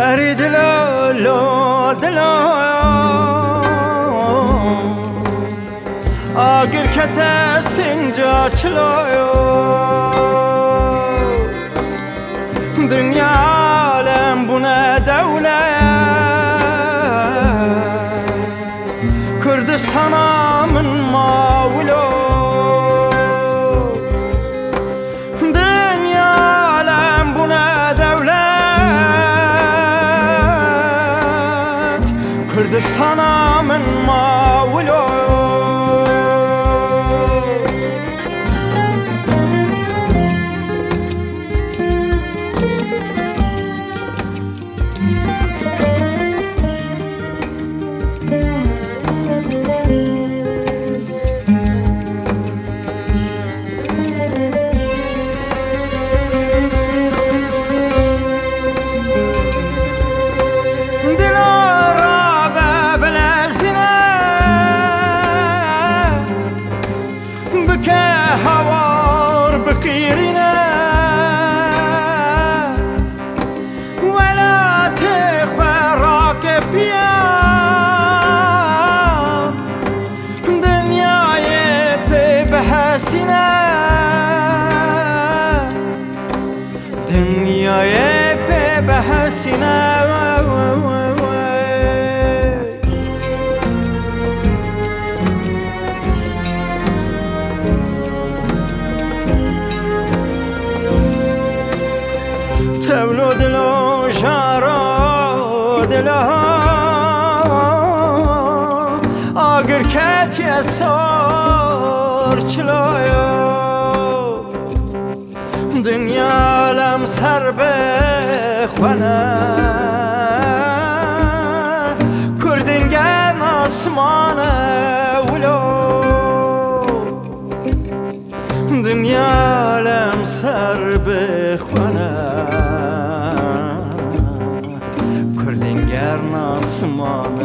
اری دلا لا دلا آگر کتر سنجا چلایا Dünya Kurdistan'a men in my oy الهوار بكيرنا. ولا تخوى راكب يا دنيا بحسنا دنيا بحسنا sorçloyo Dünyalam sarbe xona Kurdingen osmona ulo. Dünyalam sarbe xona Kurdingen osmona